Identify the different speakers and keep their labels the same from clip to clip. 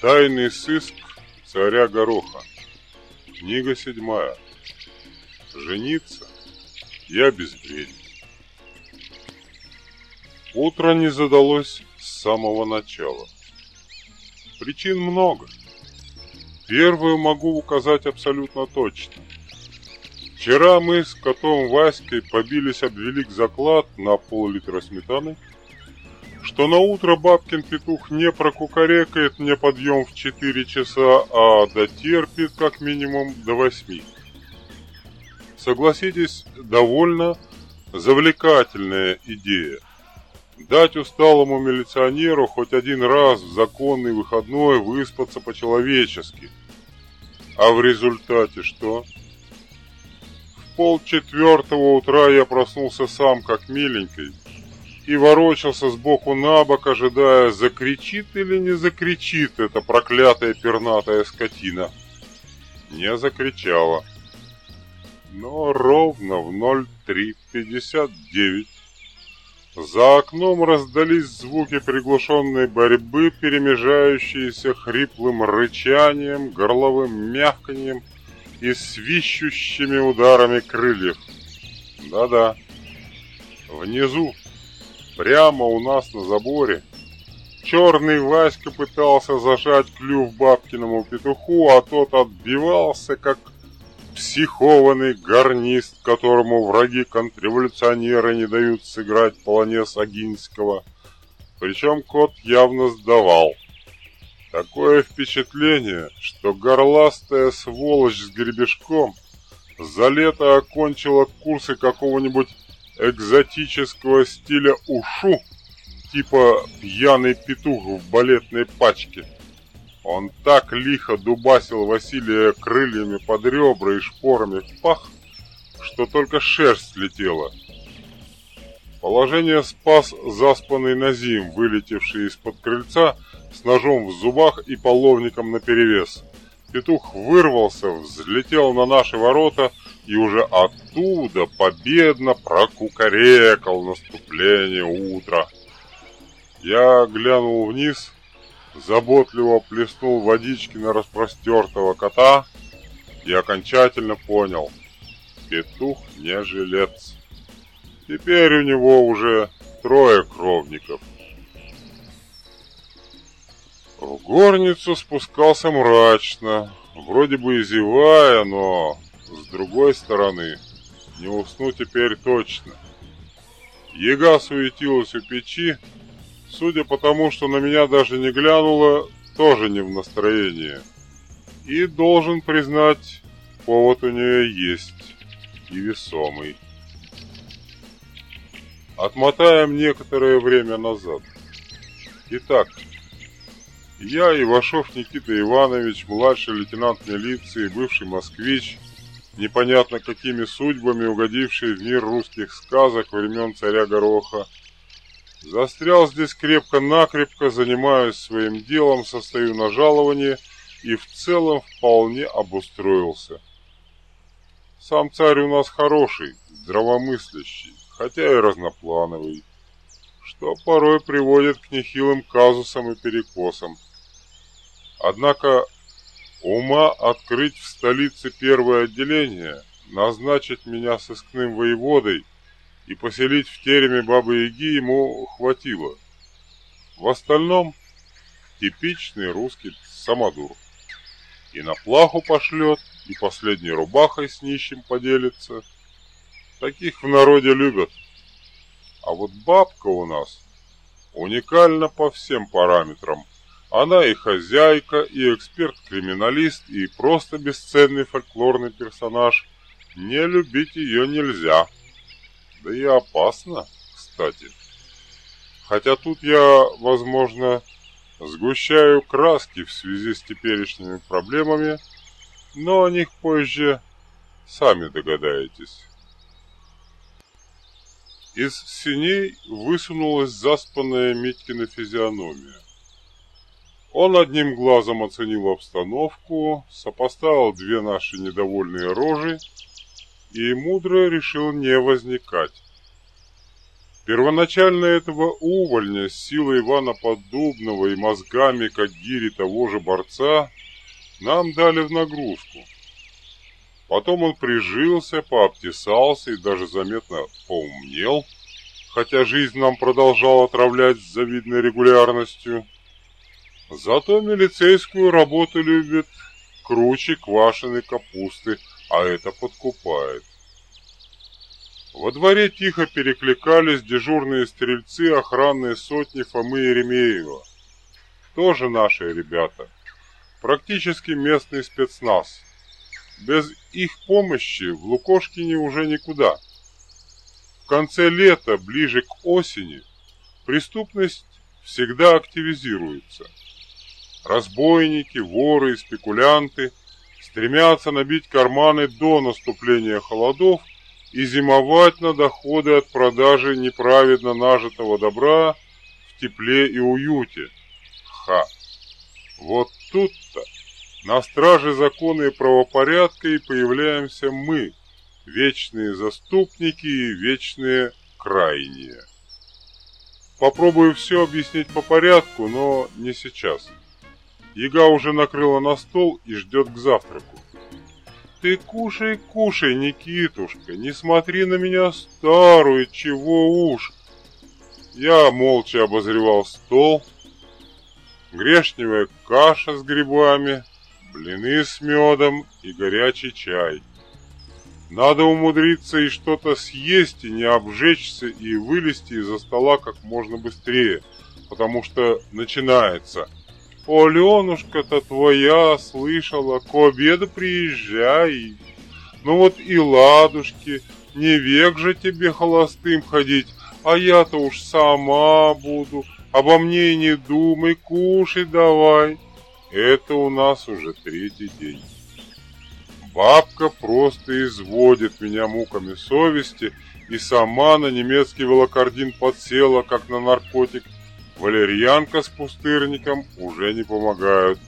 Speaker 1: Тайный сыск царя Гороха. Книга седьмая. Жениться и обезвредить. Утро не задалось с самого начала. Причин много. Первую могу указать абсолютно точно. Вчера мы с котом Васькой побились об велик заклад на пол-литра сметаны, что на утро бабкин петух не прокукарекает мне подъем в 4 часа, а дотерпит как минимум до 8. Согласитесь, довольно завлекательная идея. Дать усталому милиционеру хоть один раз в законный выходной выспаться по-человечески. А в результате что? В полчетвертого утра я проснулся сам как миленький и ворочался сбоку на бок, ожидая, закричит или не закричит эта проклятая пернатая скотина. Не закричала. Но ровно в 03.59 за окном раздались звуки приглушенной борьбы, перемежающиеся хриплым рычанием, горловым мягканьем и свищущими ударами крыльев. Да-да, внизу, прямо у нас на заборе, черный Васька пытался зажать клюв бабкиному петуху, а тот отбивался, как психованный гарнист, которому враги-контрреволюционеры не дают сыграть полонез Агинского. Причем кот явно сдавал. Такое впечатление, что горластая сволочь с гребешком за лето окончила курсы какого-нибудь экзотического стиля ушу, типа пьяный петух в балетной пачке. Он так лихо дубасил Василия крыльями под ребра и шпорами в пах, что только шерсть слетела. Положение спас заспанный Назим, вылетевший из-под крыльца с ножом в зубах и половником наперевес. Петух вырвался, взлетел на наши ворота и уже оттуда победно прокукарекал наступление утра. Я глянул вниз заботливо плеснул водички на распростертого кота и окончательно понял – петух не жилец. Теперь у него уже трое кровников. В горницу спускался мрачно, вроде бы и но с другой стороны, не усну теперь точно. Ега суетилась у печи, Судя по тому, что на меня даже не глянула, тоже не в настроении. И должен признать, повод у нее есть и весомый. Отмотаем некоторое время назад. Итак, я, Ивашов Никита Иванович, младший лейтенант милиции, бывший москвич, непонятно какими судьбами угодивший в мир русских сказок времен царя Гороха, Застрял здесь крепко-накрепко, занимаюсь своим делом, состою на жаловании и в целом вполне обустроился. Сам царь у нас хороший, здравомыслящий, хотя и разноплановый, что порой приводит к нехилым казусам и перекосам. Однако ума открыть в столице первое отделение, назначить меня сыскным воеводой – и поселить в тереме Бабы-Яги ему хватило. В остальном типичный русский самодур. И на плаху пошлет, и последней рубахой с нищим поделится. Таких в народе любят. А вот бабка у нас уникальна по всем параметрам. Она и хозяйка, и эксперт-криминалист, и просто бесценный фольклорный персонаж. Не любить ее нельзя. Да и опасно, кстати. Хотя тут я, возможно, сгущаю краски в связи с теперешними проблемами, но о них позже сами догадаетесь. Из синей высунулась заспанная Митькина физиономия. Он одним глазом оценил обстановку, сопоставил две наши недовольные рожи и мудро решил не возникать. Первоначально этого увольня с силой Ивана Поддубного и мозгами, как гири того же борца, нам дали в нагрузку. Потом он прижился, пообтесался и даже заметно поумнел, хотя жизнь нам продолжала отравлять с завидной регулярностью. Зато милицейскую работу любит круче квашеной капусты, а это подкупает. Во дворе тихо перекликались дежурные стрельцы охранной сотни Фомы Еремеева. Тоже наши ребята. Практически местный спецназ. Без их помощи в Лукошкине уже никуда. В конце лета, ближе к осени, преступность всегда активизируется. Разбойники, воры и спекулянты стремятся набить карманы до наступления холодов и зимовать на доходы от продажи неправедно нажитого добра в тепле и уюте. Ха! Вот тут-то на страже закона и правопорядка и появляемся мы, вечные заступники и вечные крайние. Попробую все объяснить по порядку, но не сейчас. Яга уже накрыла на стол и ждет к завтраку. Ты кушай, кушай, Никитушка, не смотри на меня старую, чего уж. Я молча обозревал стол. Грешневая каша с грибами, блины с медом и горячий чай. Надо умудриться и что-то съесть, и не обжечься, и вылезти из-за стола как можно быстрее, потому что начинается – Аленушка-то твоя слышала, к обеду приезжай. Ну вот и ладушки, не век же тебе холостым ходить, а я-то уж сама буду. Обо мне и не думай, кушай давай. Это у нас уже третий день. Бабка просто изводит меня муками совести и сама на немецкий велокардин подсела, как на наркотик, Валерьянка с пустырником уже не помогают.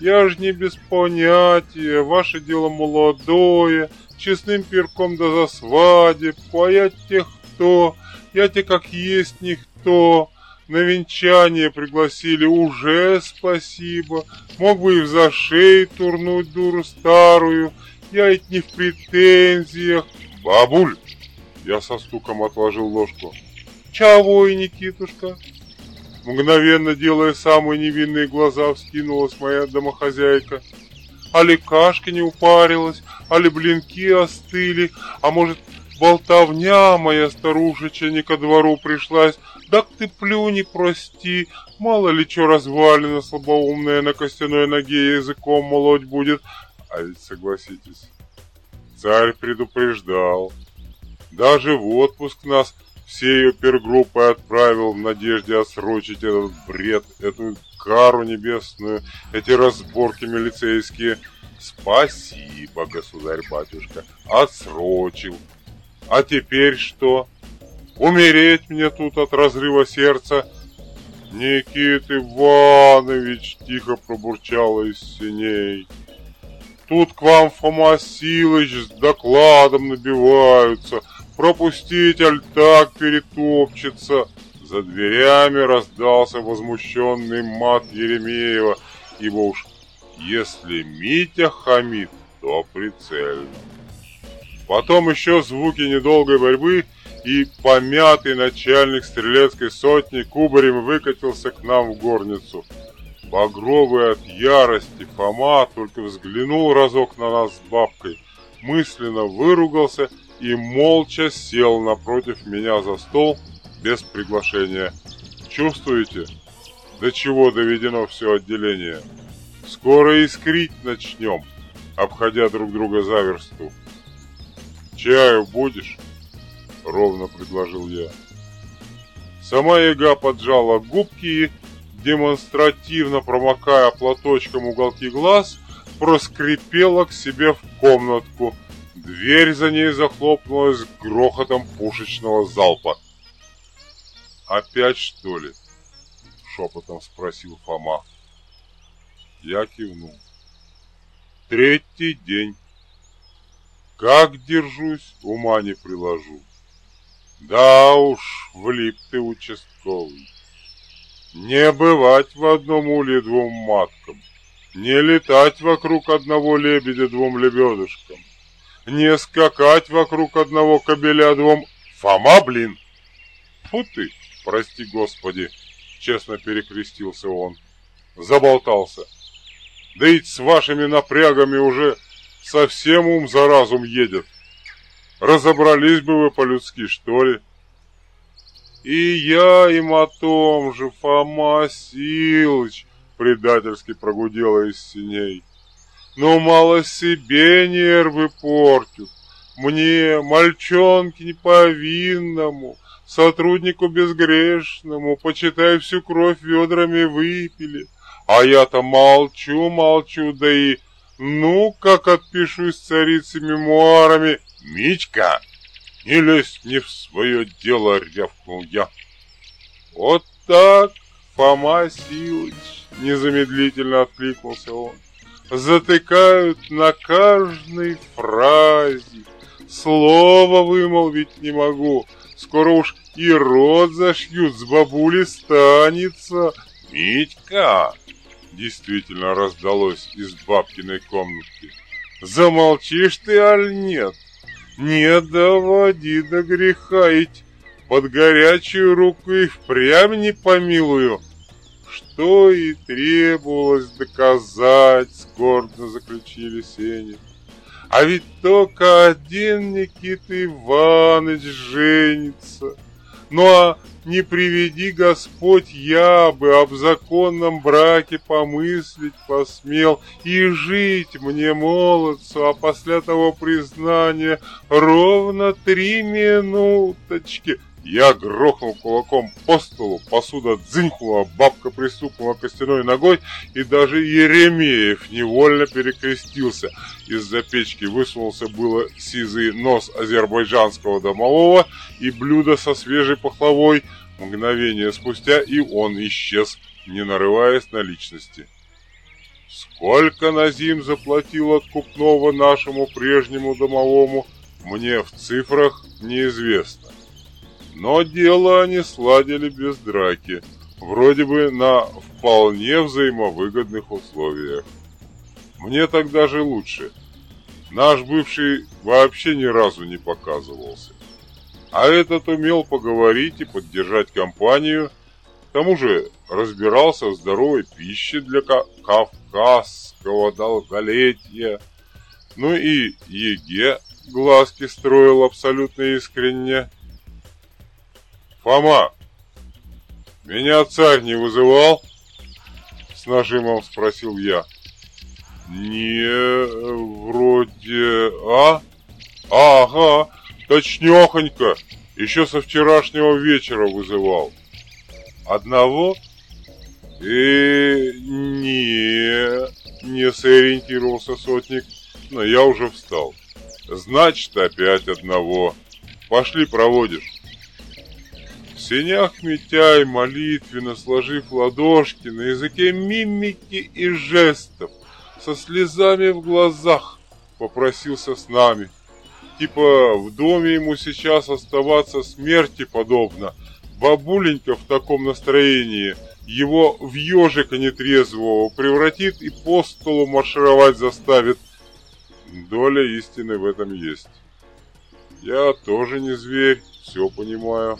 Speaker 1: Я ж не без понятия, ваше дело молодое, честным перком да за свадеб, а я тех кто, я те как есть никто. На венчание пригласили уже спасибо, мог бы и в зашей турнуть дуру старую, я ведь не в претензиях. Бабуль! Я со стуком отложил ложку. И Никитушка? Мгновенно делая самые невинные глаза, вскинулась моя домохозяйка. Али кашка не упарилась, али блинки остыли, а может, болтовня моя старушечья не ко двору пришлась. Так ты плюни, прости, мало ли что развалина слабоумная на костяной ноге языком молоть будет. А ведь согласитесь, царь предупреждал. Даже в отпуск нас всей опергруппой отправил в надежде отсрочить этот бред, эту кару небесную, эти разборки милицейские. Спасибо, государь-батюшка, отсрочил. А теперь что? Умереть мне тут от разрыва сердца? Никит Иванович тихо пробурчала из синей. Тут к вам Фома Силыч с докладом набиваются — пропустить, аль так перетопчется. За дверями раздался возмущенный мат Еремеева, ибо уж если Митя хамит, то прицельно. Потом еще звуки недолгой борьбы, и помятый начальник стрелецкой сотни кубарем выкатился к нам в горницу. Багровый от ярости Фома только взглянул разок на нас с бабкой, мысленно выругался и молча сел напротив меня за стол без приглашения. Чувствуете, до чего доведено все отделение? Скоро искрить начнем, обходя друг друга за версту. «Чаю будешь?» — ровно предложил я. Сама яга поджала губки и, демонстративно промокая платочком уголки глаз, проскрипела к себе в комнатку, Дверь за ней захлопнулась грохотом пушечного залпа. «Опять, что ли?» — шепотом спросил Фома. Я кивнул. «Третий день. Как держусь, ума не приложу. Да уж, влип ты участковый. Не бывать в одном улье двум маткам, не летать вокруг одного лебедя двум лебедушкам, не скакать вокруг одного кобеля двум... Фома, блин! Фу ты, прости господи, честно перекрестился он. Заболтался. Да ведь с вашими напрягами уже совсем ум за разум едет. Разобрались бы вы по-людски, что ли? И я им о том же, Фома Силыч, предательски прогудела из синей. Но мало себе нервы портят. Мне, мальчонке неповинному, сотруднику безгрешному, почитай, всю кровь ведрами выпили. А я-то молчу, молчу, да и ну, как отпишусь царице мемуарами. Мичка, не лезь не в свое дело, рявкнул я. Вот так, Фома Силыч, незамедлительно откликнулся он. Затыкают на каждой фразе. Слово вымолвить не могу. Скоро уж и рот зашьют, с бабули станется. Митька, действительно раздалось из бабкиной комнатки. Замолчишь ты, аль нет? Не доводи до греха, ведь под горячую руку и впрямь не помилую. Что и требовалось доказать, скорбно заключили Сеня. А ведь только один Никита Иванович женится. Ну а не приведи Господь, я бы об законном браке помыслить посмел и жить мне, молодцу, а после того признания ровно три минуточки. Я грохнул кулаком по столу, посуда дзынькнула, бабка пристукнула костяной ногой, и даже Еремеев невольно перекрестился. Из-за печки высунулся было сизый нос азербайджанского домового и блюдо со свежей пахлавой. Мгновение спустя и он исчез, не нарываясь на личности. Сколько Назим заплатил откупного нашему прежнему домовому, мне в цифрах неизвестно. Но дело они сладили без драки, вроде бы на вполне взаимовыгодных условиях. Мне так даже лучше. Наш бывший вообще ни разу не показывался. А этот умел поговорить и поддержать компанию, к тому же разбирался в здоровой пище для кавказского долголетия. Ну и Еге глазки строил абсолютно искренне. «Фома, меня царь не вызывал?» С нажимом спросил я. «Не, вроде... А? Ага, точнёхонько. Еще со вчерашнего вечера вызывал. Одного? Э, не, не сориентировался сотник, но я уже встал. Значит, опять одного. Пошли проводишь сенях Митяй, молитвенно сложив ладошки на языке мимики и жестов, со слезами в глазах, попросился с нами. Типа в доме ему сейчас оставаться смерти подобно. Бабуленька в таком настроении его в ежика нетрезвого превратит и по столу маршировать заставит. Доля истины в этом есть. Я тоже не зверь, все понимаю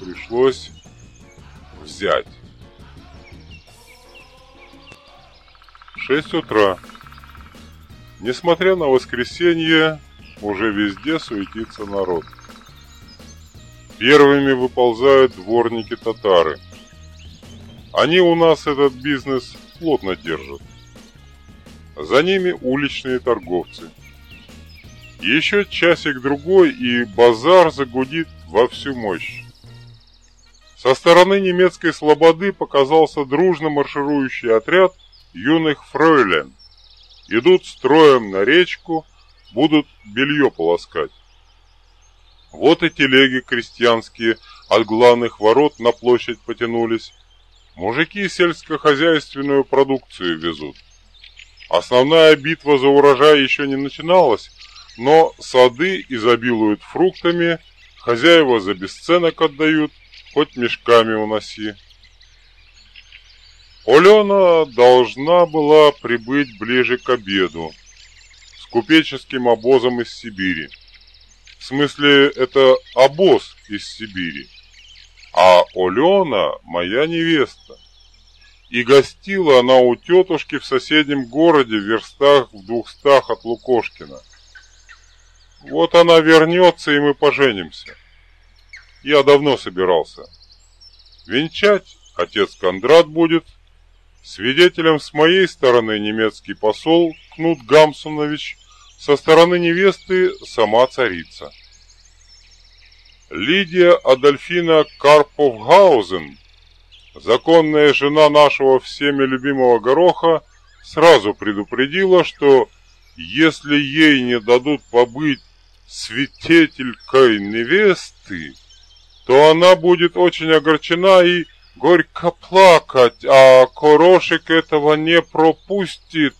Speaker 1: пришлось взять. Шесть утра. Несмотря на воскресенье, уже везде суетится народ. Первыми выползают дворники-татары. Они у нас этот бизнес плотно держат. За ними уличные торговцы. Еще часик-другой, и базар загудит во всю мощь. Со стороны немецкой слободы показался дружно марширующий отряд юных фройлен. Идут строем на речку, будут белье полоскать. Вот и телеги крестьянские от главных ворот на площадь потянулись. Мужики сельскохозяйственную продукцию везут. Основная битва за урожай еще не начиналась, но сады изобилуют фруктами, Хозяева за бесценок отдают, хоть мешками уноси. Алена должна была прибыть ближе к обеду с купеческим обозом из Сибири. В смысле, это обоз из Сибири. А Алена моя невеста. И гостила она у тетушки в соседнем городе в верстах в двухстах от Лукошкина. Вот она вернется, и мы поженимся. Я давно собирался. Венчать отец Кондрат будет. Свидетелем с моей стороны немецкий посол Кнут Гамсунович, со стороны невесты сама царица. Лидия Адольфина Карповгаузен законная жена нашего всеми любимого Гороха сразу предупредила, что если ей не дадут побыть свидетелькой невесты, то она будет очень огорчена и горько плакать, а Корошек этого не пропустит,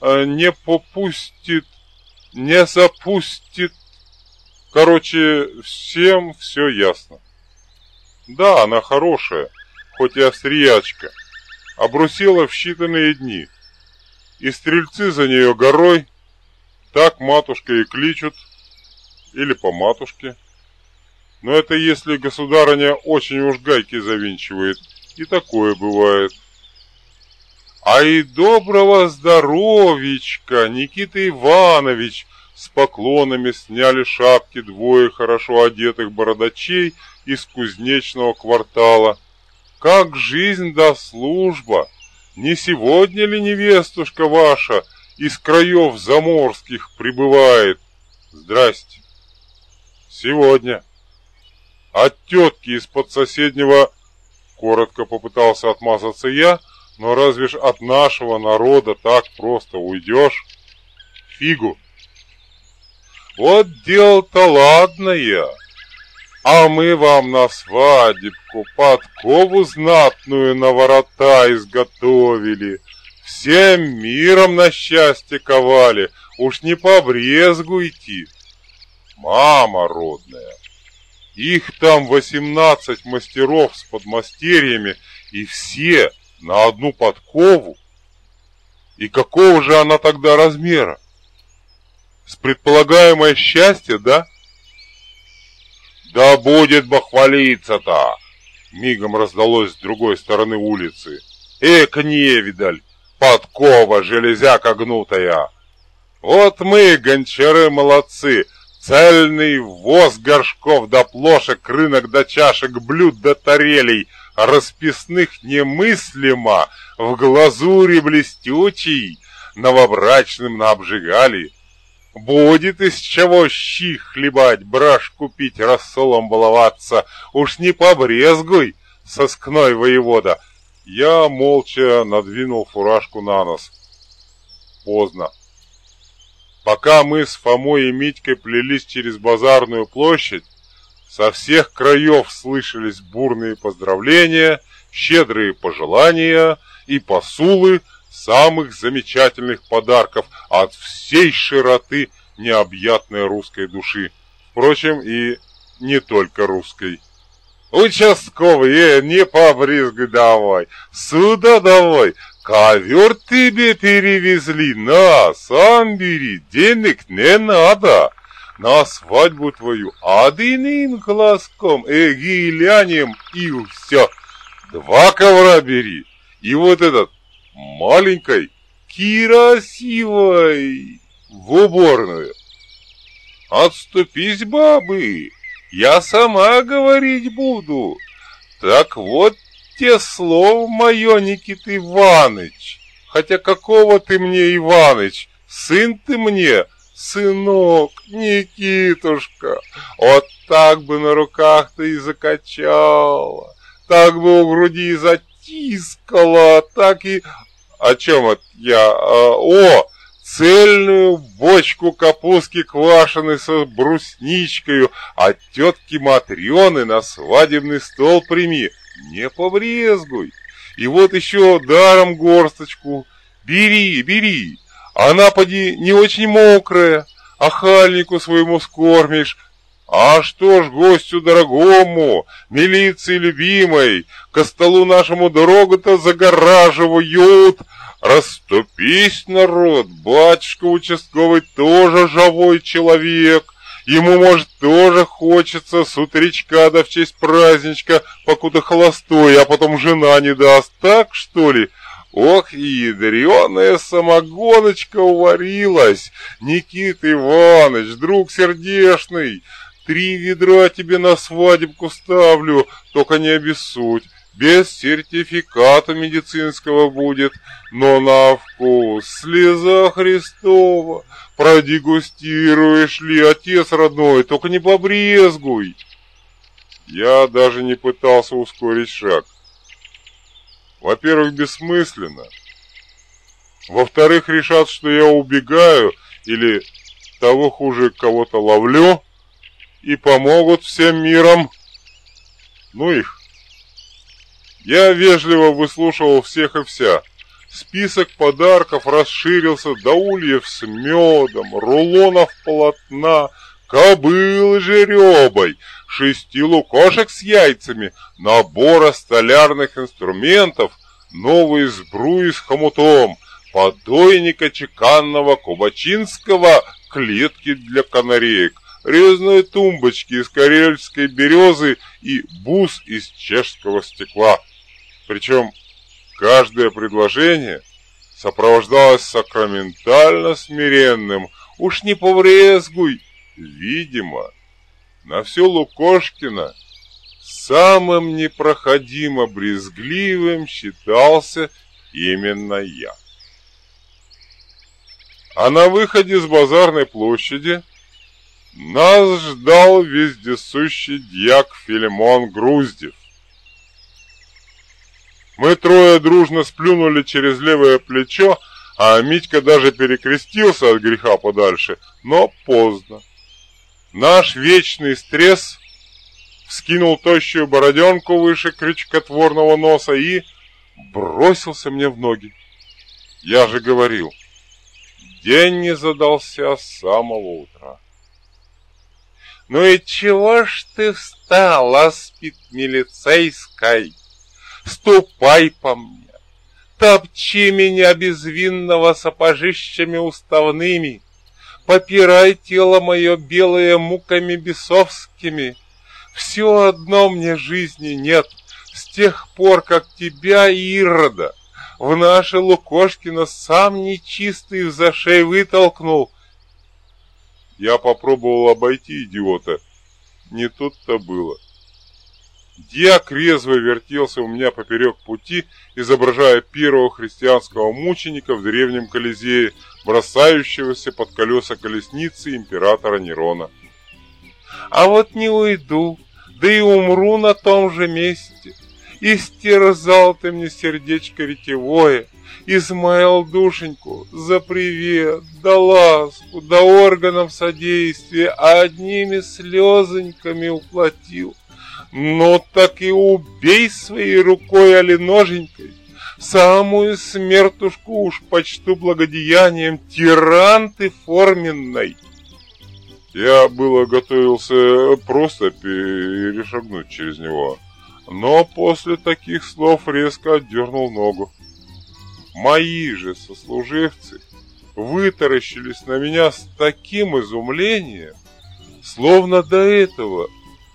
Speaker 1: э, не попустит, не запустит. Короче, всем все ясно. Да, она хорошая, хоть и австриячка, обрусела в считанные дни. И стрельцы за нее горой, так матушка и кличут, или по матушке. Но это если государыня очень уж гайки завинчивает, и такое бывает. А и доброго здоровичка, Никита Иванович, с поклонами сняли шапки двое хорошо одетых бородачей из кузнечного квартала, как жизнь да служба! Не сегодня ли невестушка ваша из краев заморских прибывает? Здрасте. Сегодня. От тетки из-под соседнего... Коротко попытался отмазаться я, но разве ж от нашего народа так просто уйдешь? Фигу. Вот дело-то ладное. А мы вам на свадебку подкову знатную на ворота изготовили. Всем миром на счастье ковали, уж не побрезгуйте. Мама родная, их там восемнадцать мастеров с подмастерьями, и все на одну подкову. И какого же она тогда размера? С предполагаемое счастье, да? «Да будет бахвалиться-то!» Мигом раздалось с другой стороны улицы. «Эк, невидаль! Подкова железяка гнутая!» «Вот мы, гончары, молодцы! Цельный воз горшков до плошек, рынок до чашек, блюд до тарелей, расписных немыслимо, в глазури блестючий, новобрачным наобжигали, Будет из чего щи хлебать, браш купить, рассолом баловаться. Уж не побрезгуй, соскной воевода. Я молча надвинул фуражку на нос. Поздно. Пока мы с Фомой и Митькой плелись через базарную площадь, со всех краев слышались бурные поздравления, щедрые пожелания и посулы, самых замечательных подарков от всей широты необъятной русской души. Впрочем, и не только русской. Участковый, э, не побрызгай давай, сюда давай, ковер тебе перевезли, на, сам бери, денег не надо. На свадьбу твою одним глазком, э, глянем и все. Два ковра бери, и вот этот маленькой, красивой в уборную. Отступись, бабы, я сама говорить буду. Так вот те слов мое, Никита Иваныч. Хотя какого ты мне, Иваныч, сын ты мне, сынок, Никитушка. Вот так бы на руках-то и закачала, так бы у груди и затискала, так и о чем это я? А, о, цельную бочку капустки квашеной со брусничкой от тетки Матрёны на свадебный стол прими. Не побрезгуй. И вот еще даром горсточку. Бери, бери. Она, поди, не очень мокрая, а хальнику своему скормишь. А что ж гостю дорогому, милиции любимой, Ко столу нашему дорогу-то загораживают. Раступись, народ, батюшка участковый тоже живой человек. Ему, может, тоже хочется с утречка да в честь праздничка, покуда холостой, а потом жена не даст, так что ли? Ох, и ядреная самогоночка уварилась! Никита Иванович, друг сердешный, три ведра тебе на свадебку ставлю, только не обессудь. Без сертификата медицинского будет, но на вкус слеза Христова. Продегустируешь ли, отец родной, только не побрезгуй. Я даже не пытался ускорить шаг. Во-первых, бессмысленно. Во-вторых, решат, что я убегаю или того хуже кого-то ловлю и помогут всем миром. Ну их. Я вежливо выслушивал всех и вся. Список подарков расширился до ульев с медом, рулонов полотна, кобыл жеребой, шести лукошек с яйцами, набора столярных инструментов, новые сбруи с хомутом, подойника чеканного кубачинского, клетки для канареек, резные тумбочки из карельской березы и бус из чешского стекла. Причем каждое предложение сопровождалось сакраментально смиренным «Уж не поврезгуй!» Видимо, на все Лукошкина самым непроходимо брезгливым считался именно я. А на выходе с базарной площади нас ждал вездесущий дьяк Филимон Груздев. Мы трое дружно сплюнули через левое плечо, а Митька даже перекрестился от греха подальше, но поздно. Наш вечный стресс вскинул тощую бороденку выше крючкотворного носа и бросился мне в ноги. Я же говорил, день не задался с самого утра. «Ну и чего ж ты встала, спит милицейской?» Ступай по мне, топчи меня безвинного сапожищами уставными, попирай тело мое белое муками бесовскими. Все одно мне жизни нет с тех пор, как тебя, Ирода, в наше Лукошкино сам нечистый в зашей вытолкнул. Я попробовал обойти идиота. Не тут-то было. Дьяк резво вертелся у меня поперек пути, изображая первого христианского мученика в древнем Колизее, бросающегося под колеса колесницы императора Нерона. «А вот не уйду, да и умру на том же месте. Истерзал ты мне сердечко ретевое, Измаил душеньку за привет, да ласку, да органов содействия, а одними слезоньками уплатил. Ну так и убей своей рукой или ноженькой. Самую смертушку уж почту благодеянием тиран ты форменной. Я было готовился просто перешагнуть через него, но после таких слов резко отдернул ногу. Мои же сослуживцы вытаращились на меня с таким изумлением, словно до этого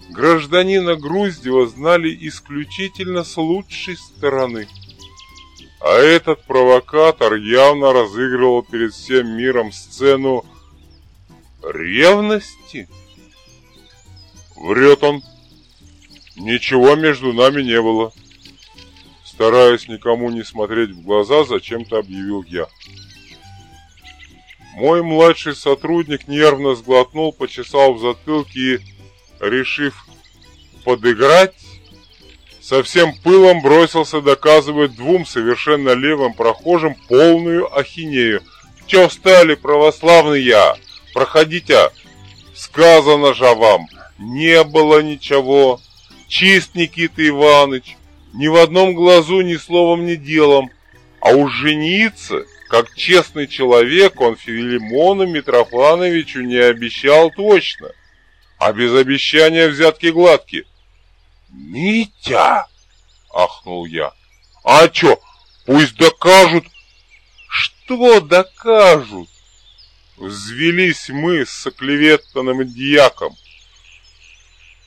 Speaker 1: гражданина Груздева знали исключительно с лучшей стороны. А этот провокатор явно разыгрывал перед всем миром сцену ревности. Врет он. Ничего между нами не было. Стараясь никому не смотреть в глаза, зачем-то объявил я. Мой младший сотрудник нервно сглотнул, почесал в затылке и решив подыграть, со всем пылом бросился доказывать двум совершенно левым прохожим полную ахинею. «Че встали, православные? Проходите! Сказано же вам, не было ничего. Чист Никита Иванович, ни в одном глазу, ни словом, ни делом. А уж жениться, как честный человек, он Филимону Митрофановичу не обещал точно. А без обещания взятки гладки. «Митя!» — ахнул я. «А чё, пусть докажут!» «Что докажут?» Взвелись мы с оклеветанным дьяком.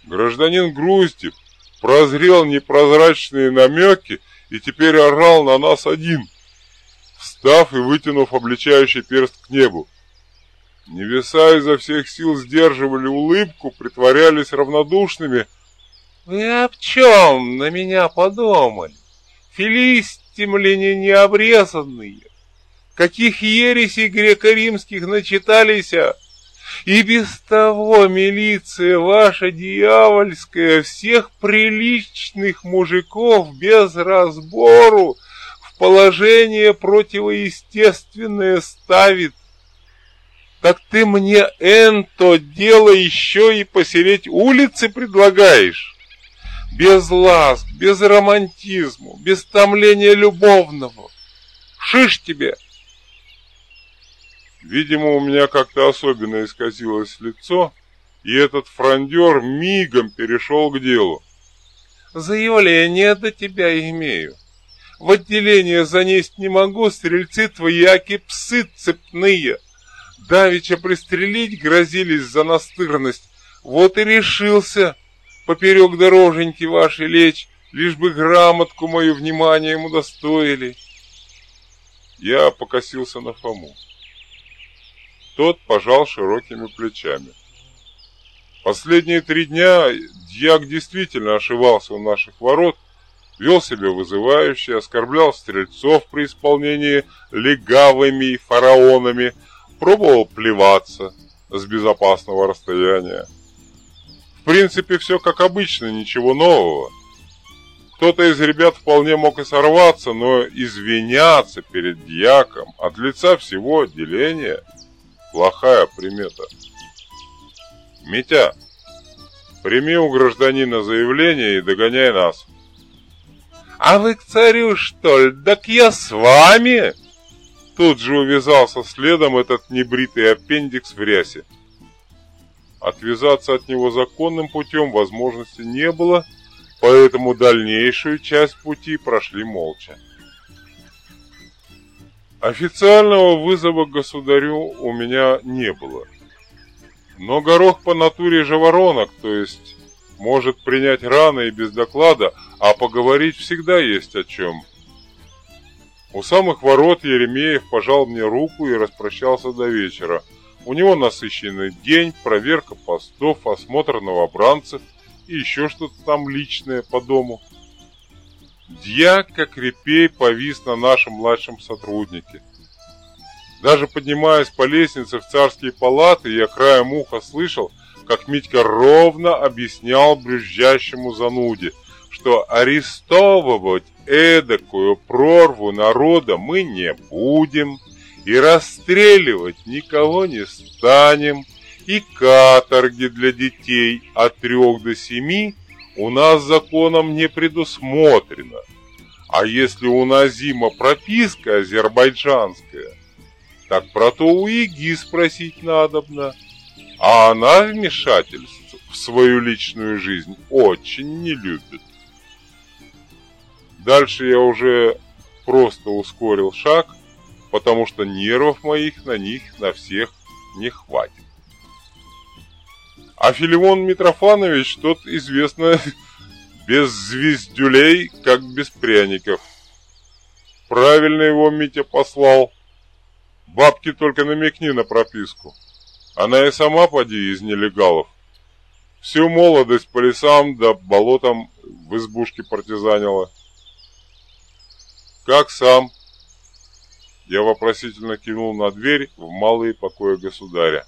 Speaker 1: Гражданин Груздев прозрел непрозрачные намеки и теперь орал на нас один, встав и вытянув обличающий перст к небу. Небеса изо всех сил сдерживали улыбку, притворялись равнодушными. «Вы об чем на меня подумали? Филистимляне необрезанные! Каких ересей греко-римских начитались, а? И без того милиция ваша дьявольская всех приличных мужиков без разбору в положение противоестественное ставит. Так ты мне энто дело еще и посереть улицы предлагаешь? Без ласк, без романтизму, без томления любовного. Шиш тебе! Видимо, у меня как-то особенно исказилось лицо, и этот фрондер мигом перешел к делу. Заявление до тебя имею. В отделение занесть не могу, стрельцы твояки псы цепные. Давича пристрелить грозились за настырность. Вот и решился поперек дороженьки вашей лечь, лишь бы грамотку мою вниманием удостоили. Я покосился на Фому. Тот пожал широкими плечами. Последние три дня дьяк действительно ошивался у наших ворот, вел себя вызывающе, оскорблял стрельцов при исполнении легавыми фараонами, пробовал плеваться с безопасного расстояния. В принципе, все как обычно, ничего нового. Кто-то из ребят вполне мог и сорваться, но извиняться перед дьяком от лица всего отделения – Плохая примета. Митя, прими у гражданина заявление и догоняй нас. А вы к царю, что ли? Так я с вами! Тут же увязался следом этот небритый аппендикс в рясе. Отвязаться от него законным путем возможности не было, поэтому дальнейшую часть пути прошли молча. Официального вызова к государю у меня не было. Но горох по натуре жаворонок, то есть может принять рано и без доклада, а поговорить всегда есть о чем. У самых ворот Еремеев пожал мне руку и распрощался до вечера. У него насыщенный день, проверка постов, осмотр новобранцев и еще что-то там личное по дому. Дьяк, как репей, повис на нашем младшем сотруднике. Даже поднимаясь по лестнице в царские палаты, я краем уха слышал, как Митька ровно объяснял брюзжащему зануде, что арестовывать эдакую прорву народа мы не будем, и расстреливать никого не станем, и каторги для детей от трех до семи у нас законом не предусмотрено. А если у Назима прописка азербайджанская, так про то у Иги спросить надобно. А она вмешательств в свою личную жизнь очень не любит. Дальше я уже просто ускорил шаг, потому что нервов моих на них на всех не хватит. А Филимон Митрофанович тот, известно, без звездюлей, как без пряников. Правильно его Митя послал. Бабки только намекни на прописку. Она и сама поди из нелегалов. Всю молодость по лесам да болотам в избушке партизанила. Как сам? Я вопросительно кинул на дверь в малые покои государя.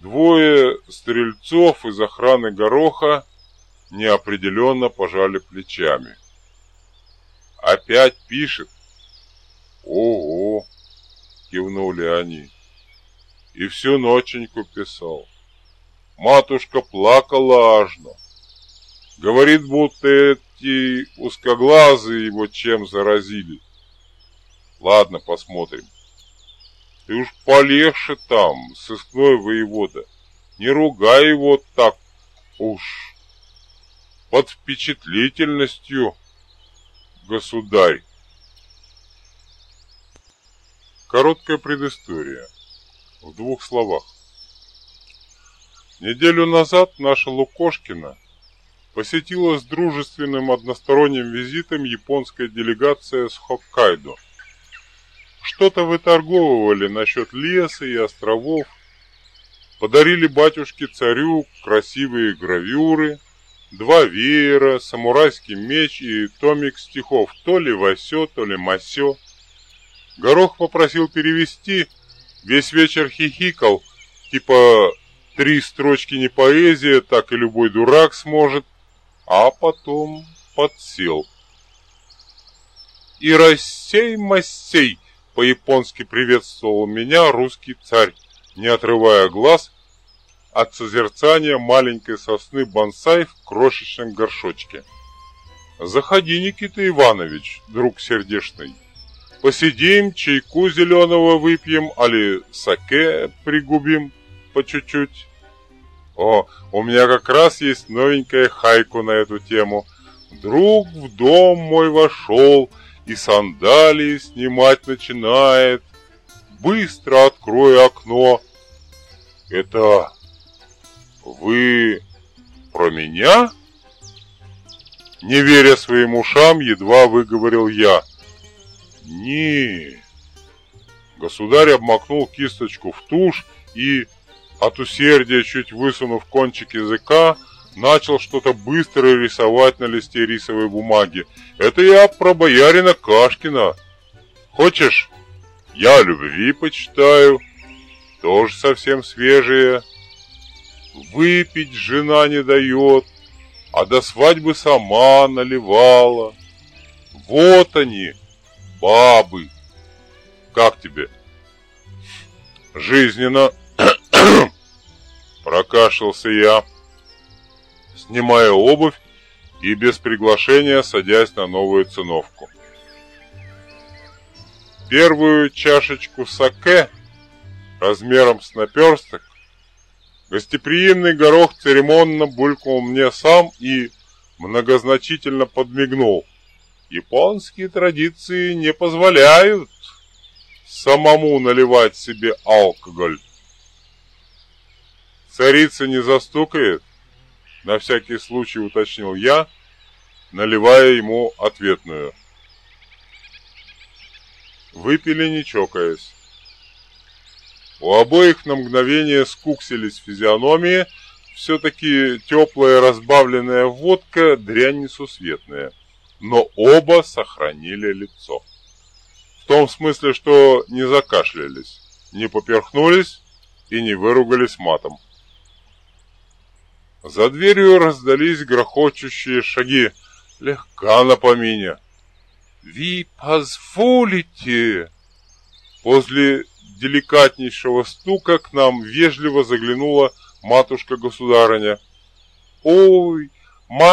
Speaker 1: Двое стрельцов из охраны гороха неопределенно пожали плечами. Опять пишет. Ого, кивнули они. И всю ноченьку писал. Матушка плакала ажно. Говорит, будто эти узкоглазые его чем заразили. Ладно, посмотрим. Ты уж полегче там, сыскной воевода. не ругай его так уж. Под впечатлительностью, государь. Короткая предыстория. В двух словах. Неделю назад наша Лукошкина посетила с дружественным односторонним визитом японская делегация с Хоккайдо. Что-то выторговывали насчет леса и островов, подарили батюшке-царю красивые гравюры, два веера, самурайский меч и томик стихов, то ли Васё, то ли Масё. Горох попросил перевести, весь вечер хихикал, типа три строчки не поэзия, так и любой дурак сможет, а потом подсел. И рассей-массей по-японски приветствовал меня русский царь, не отрывая глаз от созерцания маленькой сосны бонсай в крошечном горшочке. «Заходи, Никита Иванович, друг сердечный». Посидим, чайку зеленого выпьем, али саке пригубим по чуть-чуть. О, у меня как раз есть новенькая хайку на эту тему. Друг в дом мой вошел и сандалии снимать начинает. Быстро открою окно. Это вы про меня? Не веря своим ушам, едва выговорил я. Не. Государь обмакнул кисточку в тушь и, от усердия чуть высунув кончик языка, начал что-то быстро рисовать на листе рисовой бумаги. Это я про боярина Кашкина. Хочешь, я любви почитаю, тоже совсем свежие. Выпить жена не дает, а до свадьбы сама наливала. Вот они, бабы. Как тебе? Жизненно. Прокашлялся я, снимая обувь и без приглашения садясь на новую циновку. Первую чашечку саке размером с наперсток гостеприимный горох церемонно булькнул мне сам и многозначительно подмигнул. Японские традиции не позволяют самому наливать себе алкоголь. Царица не застукает, на всякий случай уточнил я, наливая ему ответную. Выпили не чокаясь. У обоих на мгновение скуксились физиономии, все-таки теплая разбавленная водка дрянь несусветная но оба сохранили лицо. В том смысле, что не закашлялись, не поперхнулись и не выругались матом. За дверью раздались грохочущие шаги. Легка на помине. «Ви позволите?» После деликатнейшего стука к нам вежливо заглянула матушка-государыня. «Ой, май!»